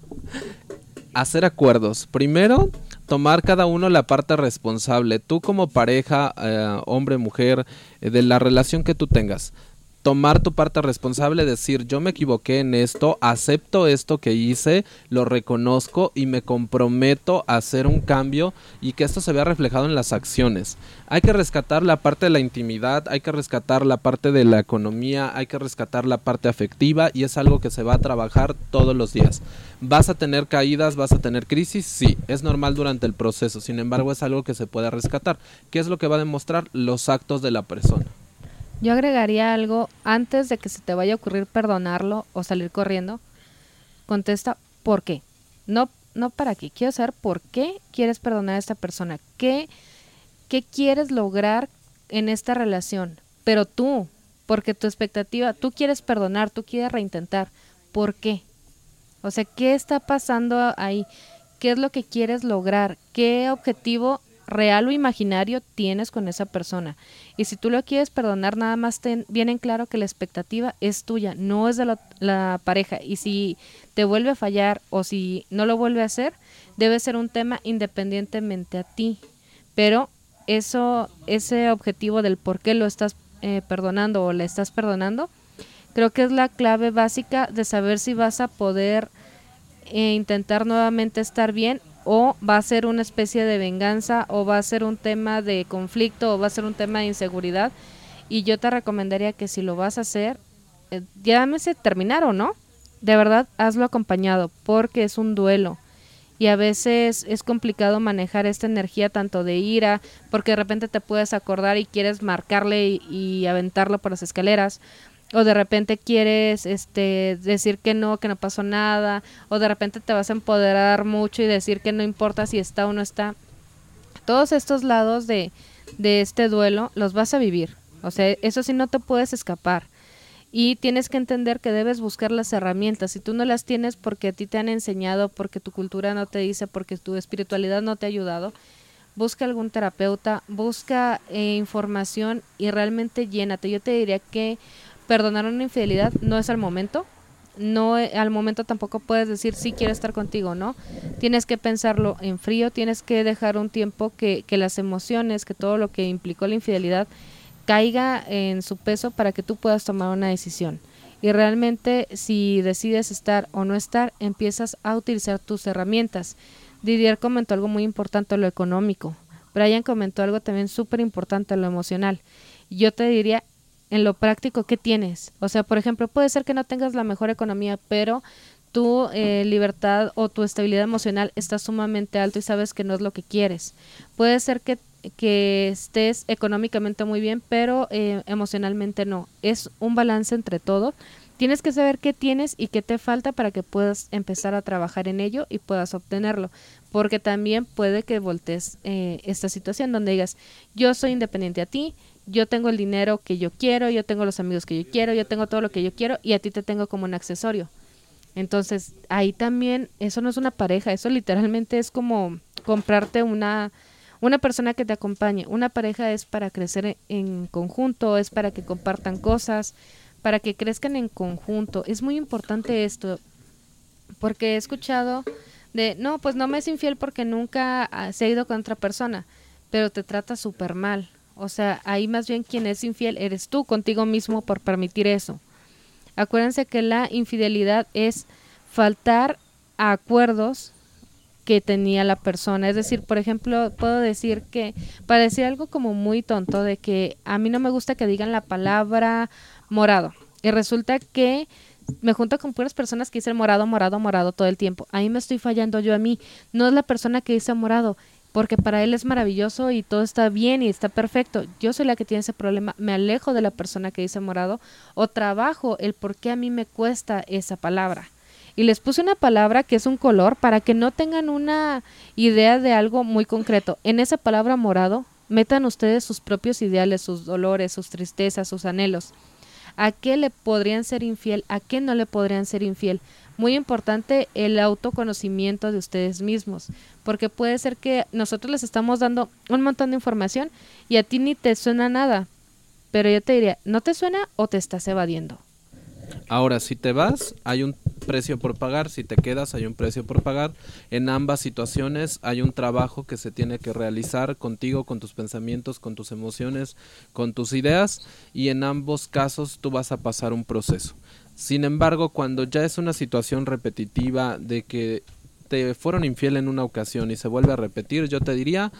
Hacer acuerdos. Primero, tomar cada uno la parte responsable. Tú como pareja, eh, hombre, mujer, eh, de la relación que tú tengas tomar tu parte responsable, decir yo me equivoqué en esto, acepto esto que hice, lo reconozco y me comprometo a hacer un cambio y que esto se vea reflejado en las acciones. Hay que rescatar la parte de la intimidad, hay que rescatar la parte de la economía, hay que rescatar la parte afectiva y es algo que se va a trabajar todos los días. ¿Vas a tener caídas, vas a tener crisis? Sí, es normal durante el proceso, sin embargo es algo que se puede rescatar. ¿Qué es lo que va a demostrar? Los actos de la persona. Yo agregaría algo antes de que se te vaya a ocurrir perdonarlo o salir corriendo. Contesta ¿por qué? No, no para qué. Quiero saber por qué quieres perdonar a esta persona. ¿Qué, qué quieres lograr en esta relación? Pero tú, porque tu expectativa, tú quieres perdonar, tú quieres reintentar. ¿Por qué? O sea, ¿qué está pasando ahí? ¿Qué es lo que quieres lograr? ¿Qué objetivo real o imaginario tienes con esa persona. Y si tú lo quieres perdonar, nada más ten bien en claro que la expectativa es tuya, no es de la, pareja. Y si te vuelve a fallar o si no lo vuelve a hacer, debe ser un tema independientemente a ti. Pero eso, ese objetivo del por qué lo estás eh, perdonando o le estás perdonando, creo que es la clave básica de saber si vas a poder eh, intentar nuevamente estar bien o va a ser una especie de venganza o va a ser un tema de conflicto o va a ser un tema de inseguridad. Y yo te recomendaría que si lo vas a hacer eh, llámese terminar o no, de verdad hazlo acompañado porque es un duelo. Y a veces es complicado manejar esta energía tanto de ira, porque de repente te puedes acordar y quieres marcarle y, aventarlo por las escaleras, o de repente quieres este decir que no, que no pasó nada, o de repente te vas a empoderar mucho y decir que no importa si está o no está. Todos estos lados de, de este duelo los vas a vivir. O sea, eso sí no te puedes escapar y tienes que entender que debes buscar las herramientas. Si tú no las tienes porque a ti te han enseñado, porque tu cultura no te dice, porque tu espiritualidad no te ha ayudado, busca algún terapeuta, busca eh, información y realmente llénate. Yo te diría que perdonar una infidelidad no es al momento. No eh, al momento tampoco puedes decir si quiero estar contigo, ¿no? Tienes que pensarlo en frío, tienes que dejar un tiempo que, que las emociones, que todo lo que implicó la infidelidad caiga en su peso para que tú puedas tomar una decisión. Y realmente si decides estar o no estar, empiezas a utilizar tus herramientas. Didier comentó algo muy importante, lo económico. Brian comentó algo también súper importante, lo emocional. Yo te diría, en lo práctico, ¿qué tienes? O sea, por ejemplo, puede ser que no tengas la mejor economía, pero tu eh, libertad o tu estabilidad emocional está sumamente alto y sabes que no es lo que quieres. Puede ser que que estés económicamente muy bien, pero eh, emocionalmente no. Es un balance entre todo. Tienes que saber qué tienes y qué te falta para que puedas empezar a trabajar en ello y puedas obtenerlo. Porque también puede que voltees eh, esta situación donde digas, yo soy independiente a ti, yo tengo el dinero que yo quiero, yo tengo los amigos que yo quiero, yo tengo todo lo que yo quiero y a ti te tengo como un accesorio. Entonces, ahí también, eso no es una pareja, eso literalmente es como comprarte una una persona que te acompañe. Una pareja es para crecer en conjunto, es para que compartan cosas, para que crezcan en conjunto. Es muy importante esto, porque he escuchado de, no, pues no me es infiel porque nunca ah, se ha ido con otra persona, pero te trata súper mal. O sea, ahí más bien quien es infiel eres tú contigo mismo por permitir eso. Acuérdense que la infidelidad es faltar a acuerdos que tenía la persona. Es decir, por ejemplo, puedo decir que, para decir algo como muy tonto, de que a mí no me gusta que digan la palabra morado. Y resulta que me junto con puras personas que dicen morado, morado, morado todo el tiempo. Ahí me estoy fallando yo a mí. No es la persona que dice morado, porque para él es maravilloso y todo está bien y está perfecto. Yo soy la que tiene ese problema. Me alejo de la persona que dice morado o trabajo el por qué a mí me cuesta esa palabra y les puse una palabra que es un color para que no tengan una idea de algo muy concreto. En esa palabra morado, metan ustedes sus propios ideales, sus dolores, sus tristezas, sus anhelos. ¿A qué le podrían ser infiel? ¿A qué no le podrían ser infiel? Muy importante el autoconocimiento de ustedes mismos, porque puede ser que nosotros les estamos dando un montón de información y a ti ni te suena nada, pero yo te diría, ¿no te suena o te estás evadiendo? Ahora, si te vas, hay un precio por pagar, si te quedas, hay un precio por pagar. En ambas situaciones hay un trabajo que se tiene que realizar contigo, con tus pensamientos, con tus emociones, con tus ideas, y en ambos casos tú vas a pasar un proceso. Sin embargo, cuando ya es una situación repetitiva de que te fueron infiel en una ocasión y se vuelve a repetir, yo te diría,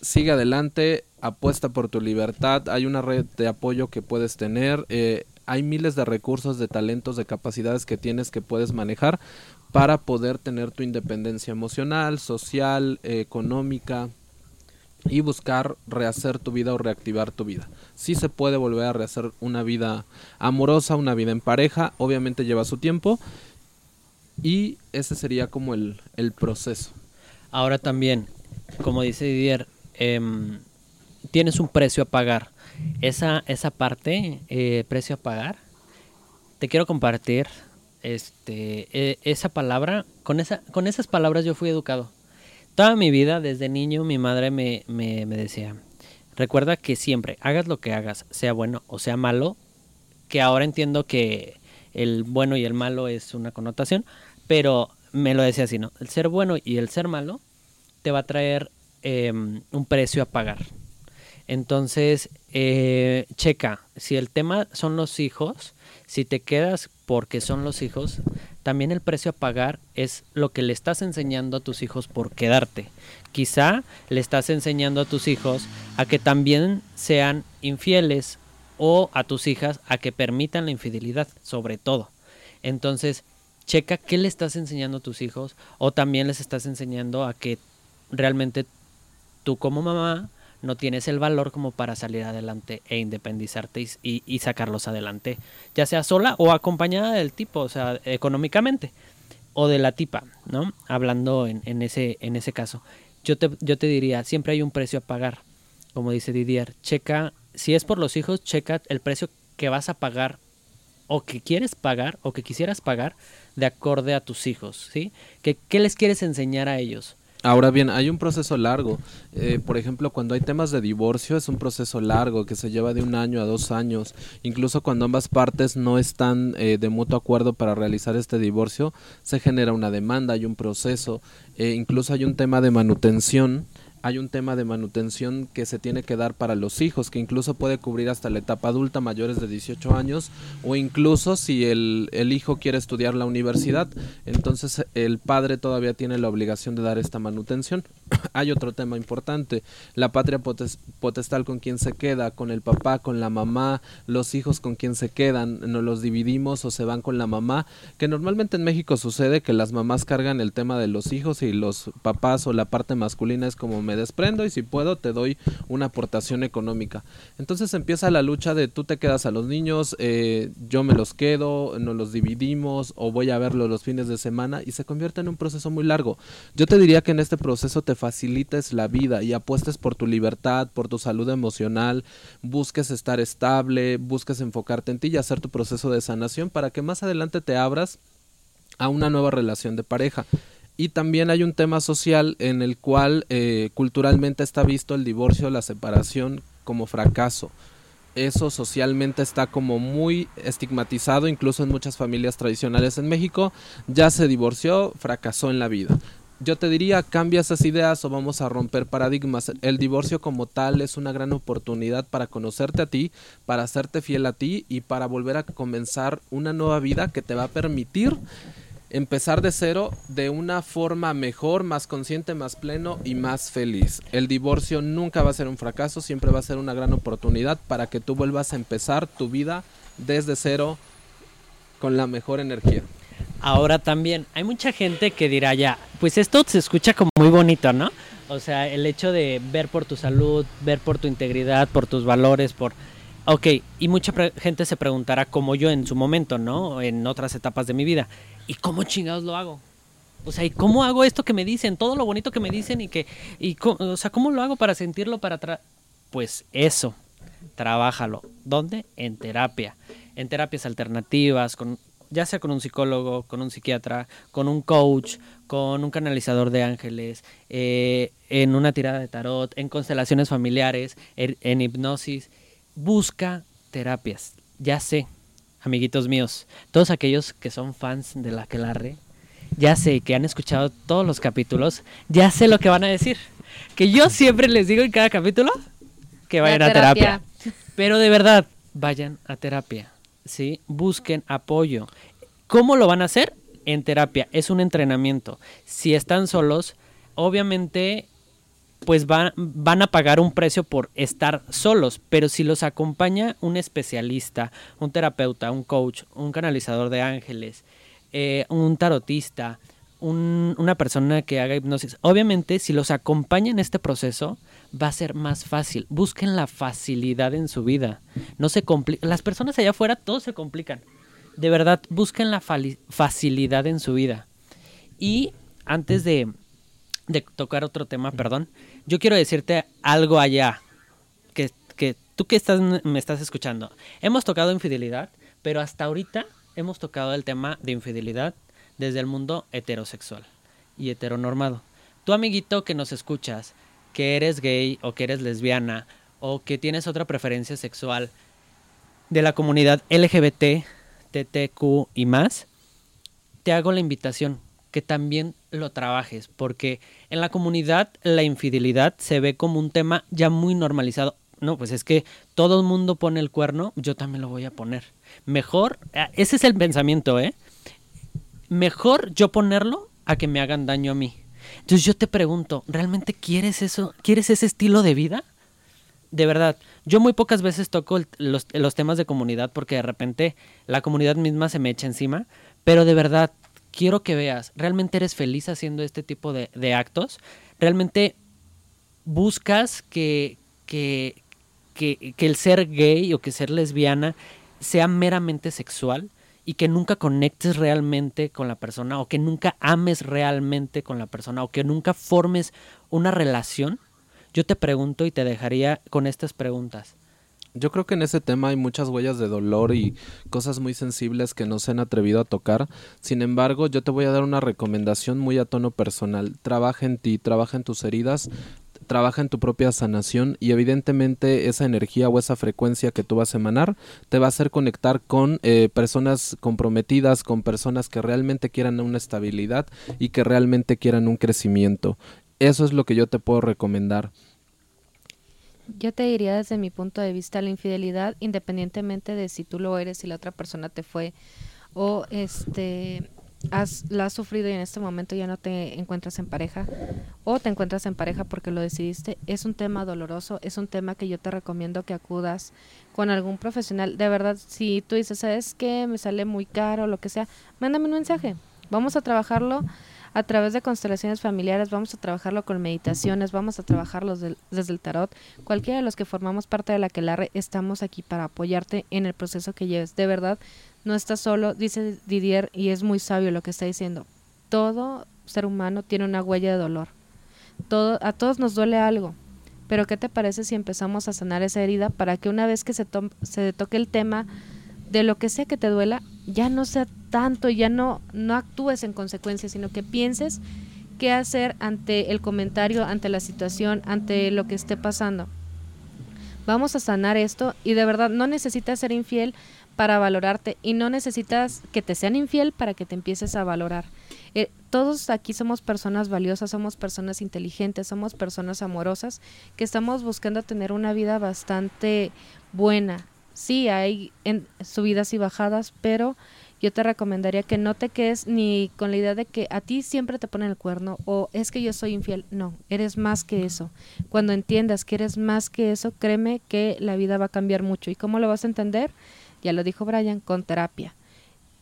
sigue adelante, apuesta por tu libertad, hay una red de apoyo que puedes tener, eh, hay miles de recursos, de talentos, de capacidades que tienes que puedes manejar para poder tener tu independencia emocional, social, económica y buscar rehacer tu vida o reactivar tu vida. Sí se puede volver a rehacer una vida amorosa, una vida en pareja, obviamente lleva su tiempo y ese sería como el, el proceso. Ahora también, como dice Didier, em, tienes un precio a pagar esa, esa parte, eh, precio a pagar, te quiero compartir este, e, esa palabra. Con, esa, con esas palabras yo fui educado. Toda mi vida, desde niño, mi madre me, me, me decía, recuerda que siempre, hagas lo que hagas, sea bueno o sea malo, que ahora entiendo que el bueno y el malo es una connotación, pero me lo decía así, ¿no? El ser bueno y el ser malo te va a traer em, un precio a pagar. Entonces, eh, checa, si el tema son los hijos, si te quedas porque son los hijos, también el precio a pagar es lo que le estás enseñando a tus hijos por quedarte. Quizá le estás enseñando a tus hijos a que también sean infieles o a tus hijas a que permitan la infidelidad, sobre todo. Entonces, checa qué le estás enseñando a tus hijos o también les estás enseñando a que realmente tú como mamá no tienes el valor como para salir adelante e independizarte y, sacarlos adelante, ya sea sola o acompañada del tipo, o sea, económicamente, o de la tipa, ¿no? Hablando en, ese, en ese caso. Yo te, yo te diría, siempre hay un precio a pagar, como dice Didier, checa, si es por los hijos, checa el precio que vas a pagar o que quieres pagar o que quisieras pagar de acorde a tus hijos, ¿sí? ¿Qué, qué les quieres enseñar a ellos? Ahora bien, hay un proceso largo. Eh, por ejemplo, cuando hay temas de divorcio es un proceso largo que se lleva de un año a dos años. Incluso cuando ambas partes no están eh, de mutuo acuerdo para realizar este divorcio, se genera una demanda, hay un proceso. Eh, incluso hay un tema de manutención hay un tema de manutención que se tiene que dar para los hijos, que incluso puede cubrir hasta la etapa adulta mayores de 18 años, o incluso si el, hijo quiere estudiar la universidad, entonces el padre todavía tiene la obligación de dar esta manutención. <coughs> hay otro tema importante, la patria potestal con quien se queda, con el papá, con la mamá, los hijos con quien se quedan, nos los dividimos o se van con la mamá, que normalmente en México sucede que las mamás cargan el tema de los hijos y los papás o la parte masculina es como me desprendo y si puedo te doy una aportación económica. Entonces empieza la lucha de tú te quedas a los niños, eh, yo me los quedo, nos los dividimos o voy a verlos los fines de semana y se convierte en un proceso muy largo. Yo te diría que en este proceso te facilites la vida y apuestes por tu libertad, por tu salud emocional, busques estar estable, busques enfocarte en ti y hacer tu proceso de sanación para que más adelante te abras a una nueva relación de pareja. Y también hay un tema social en el cual eh, culturalmente está visto el divorcio, la separación como fracaso. Eso socialmente está como muy estigmatizado, incluso en muchas familias tradicionales en México. Ya se divorció, fracasó en la vida. Yo te diría, cambia esas ideas o vamos a romper paradigmas. El divorcio como tal es una gran oportunidad para conocerte a ti, para hacerte fiel a ti y para volver a comenzar una nueva vida que te va a permitir empezar de cero de una forma mejor, más consciente, más pleno y más feliz. El divorcio nunca va a ser un fracaso, siempre va a ser una gran oportunidad para que tú vuelvas a empezar tu vida desde cero con la mejor energía. Ahora también hay mucha gente que dirá ya, pues esto se escucha como muy bonito, ¿no? O sea, el hecho de ver por tu salud, ver por tu integridad, por tus valores, por... Ok, y mucha gente se preguntará como yo en su momento, ¿no? En otras etapas de mi vida. ¿y cómo chingados lo hago? O sea, ¿y cómo hago esto que me dicen? Todo lo bonito que me dicen y que, y o sea, ¿cómo lo hago para sentirlo para atrás? Pues eso, trabájalo. ¿Dónde? En terapia. En terapias alternativas, con, ya sea con un psicólogo, con un psiquiatra, con un coach, con un canalizador de ángeles, eh, en una tirada de tarot, en constelaciones familiares, en, en hipnosis. Busca terapias. Ya sé, amiguitos míos, todos aquellos que son fans de la Quelarre, ya sé que han escuchado todos los capítulos, ya sé lo que van a decir. Que yo siempre les digo en cada capítulo que vayan a terapia. Pero de verdad, vayan a terapia. ¿Sí? Busquen apoyo. ¿Cómo lo van a hacer? En terapia. Es un entrenamiento. Si están solos, obviamente pues van, a pagar un precio por estar solos, pero si los acompaña un especialista, un terapeuta, un coach, un canalizador de ángeles, eh, un tarotista, una persona que haga hipnosis, obviamente si los acompaña en este proceso va a ser más fácil. Busquen la facilidad en su vida. No se Las personas allá afuera todos se complican. De verdad, busquen la facilidad en su vida. Y antes de, de tocar otro tema, perdón, yo quiero decirte algo allá, que, que tú que estás, me estás escuchando, hemos tocado infidelidad, pero hasta ahorita hemos tocado el tema de infidelidad desde el mundo heterosexual y heteronormado. Tu amiguito que nos escuchas, que eres gay o que eres lesbiana o que tienes otra preferencia sexual de la comunidad LGBT, TTQ y más, te hago la invitación que también lo trabajes, porque en la comunidad la infidelidad se ve como un tema ya muy normalizado. No, pues es que todo el mundo pone el cuerno, yo también lo voy a poner. Mejor, eh, ese es el pensamiento, ¿eh? Mejor yo ponerlo a que me hagan daño a mí. Entonces yo te pregunto, ¿realmente quieres eso? ¿Quieres ese estilo de vida? de verdad, yo muy pocas veces toco los, temas de comunidad porque de repente la comunidad misma se me echa encima, pero de verdad, quiero que veas, realmente eres feliz haciendo este tipo de, de actos, realmente buscas que, que, que, que el ser gay o que ser lesbiana sea meramente sexual y que nunca conectes realmente con la persona o que nunca ames realmente con la persona o que nunca formes una relación, yo te pregunto y te dejaría con estas preguntas. Yo creo que en ese tema hay muchas huellas de dolor y cosas muy sensibles que no se han atrevido a tocar. Sin embargo, yo te voy a dar una recomendación muy a tono personal. Trabaja en ti, trabaja en tus heridas, trabaja en tu propia sanación y evidentemente esa energía o esa frecuencia que tú vas a emanar te va a hacer conectar con eh, personas comprometidas, con personas que realmente quieran una estabilidad y que realmente quieran un crecimiento. Eso es lo que yo te puedo recomendar. Yo te diría desde mi punto de vista la infidelidad, independientemente de si tú lo eres y la otra persona te fue o este has, la has sufrido y en este momento ya no te encuentras en pareja o te encuentras en pareja porque lo decidiste, es un tema doloroso, es un tema que yo te recomiendo que acudas con algún profesional. De verdad, si tú dices, ¿sabes qué? Me sale muy caro, lo que sea, mándame un mensaje. Vamos a trabajarlo a través de constelaciones familiares, vamos a trabajarlo con meditaciones, vamos a trabajarlo desde el tarot. Cualquiera de los que formamos parte de la Quelarre estamos aquí para apoyarte en el proceso que lleves. De verdad, no estás solo, dice Didier, y es muy sabio lo que está diciendo. Todo ser humano tiene una huella de dolor. Todo, a todos nos duele algo. Pero ¿qué te parece si empezamos a sanar esa herida para que una vez que se, se toque el tema de lo que sea que te duela, ya no sea tanto, ya no, no actúes en consecuencia, sino que pienses qué hacer ante el comentario, ante la situación, ante lo que esté pasando. Vamos a sanar esto y de verdad no necesitas ser infiel para valorarte y no necesitas que te sean infiel para que te empieces a valorar. Eh, todos aquí somos personas valiosas, somos personas inteligentes, somos personas amorosas que estamos buscando tener una vida bastante buena, sí hay en subidas y bajadas, pero yo te recomendaría que no te quedes ni con la idea de que a ti siempre te ponen el cuerno o es que yo soy infiel. No, eres más que eso. Cuando entiendas que eres más que eso, créeme que la vida va a cambiar mucho. ¿Y cómo lo vas a entender? Ya lo dijo Brian, con terapia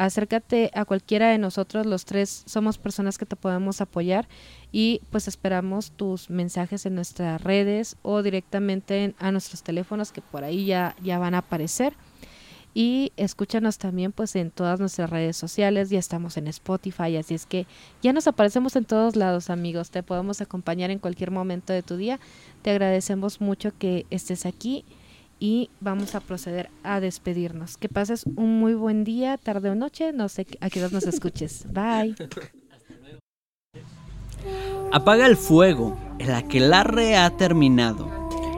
acércate a cualquiera de nosotros, los tres somos personas que te podemos apoyar y pues esperamos tus mensajes en nuestras redes o directamente a nuestros teléfonos que por ahí ya, ya van a aparecer. Y escúchanos también pues en todas nuestras redes sociales, ya estamos en Spotify, así es que ya nos aparecemos en todos lados amigos, te podemos acompañar en cualquier momento de tu día. Te agradecemos mucho que estés aquí y vamos a proceder a despedirnos. Que pases un muy buen día, tarde o noche, no sé a qué hora nos escuches. <laughs> Bye. Apaga el fuego, el aquelarre ha terminado.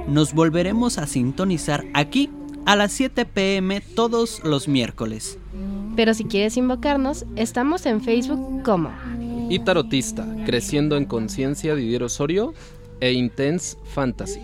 Nos volveremos a sintonizar aquí a las 7 pm todos los miércoles. Pero si quieres invocarnos, estamos en Facebook como Y Tarotista, Creciendo en Conciencia Didier Osorio e Intense Fantasy.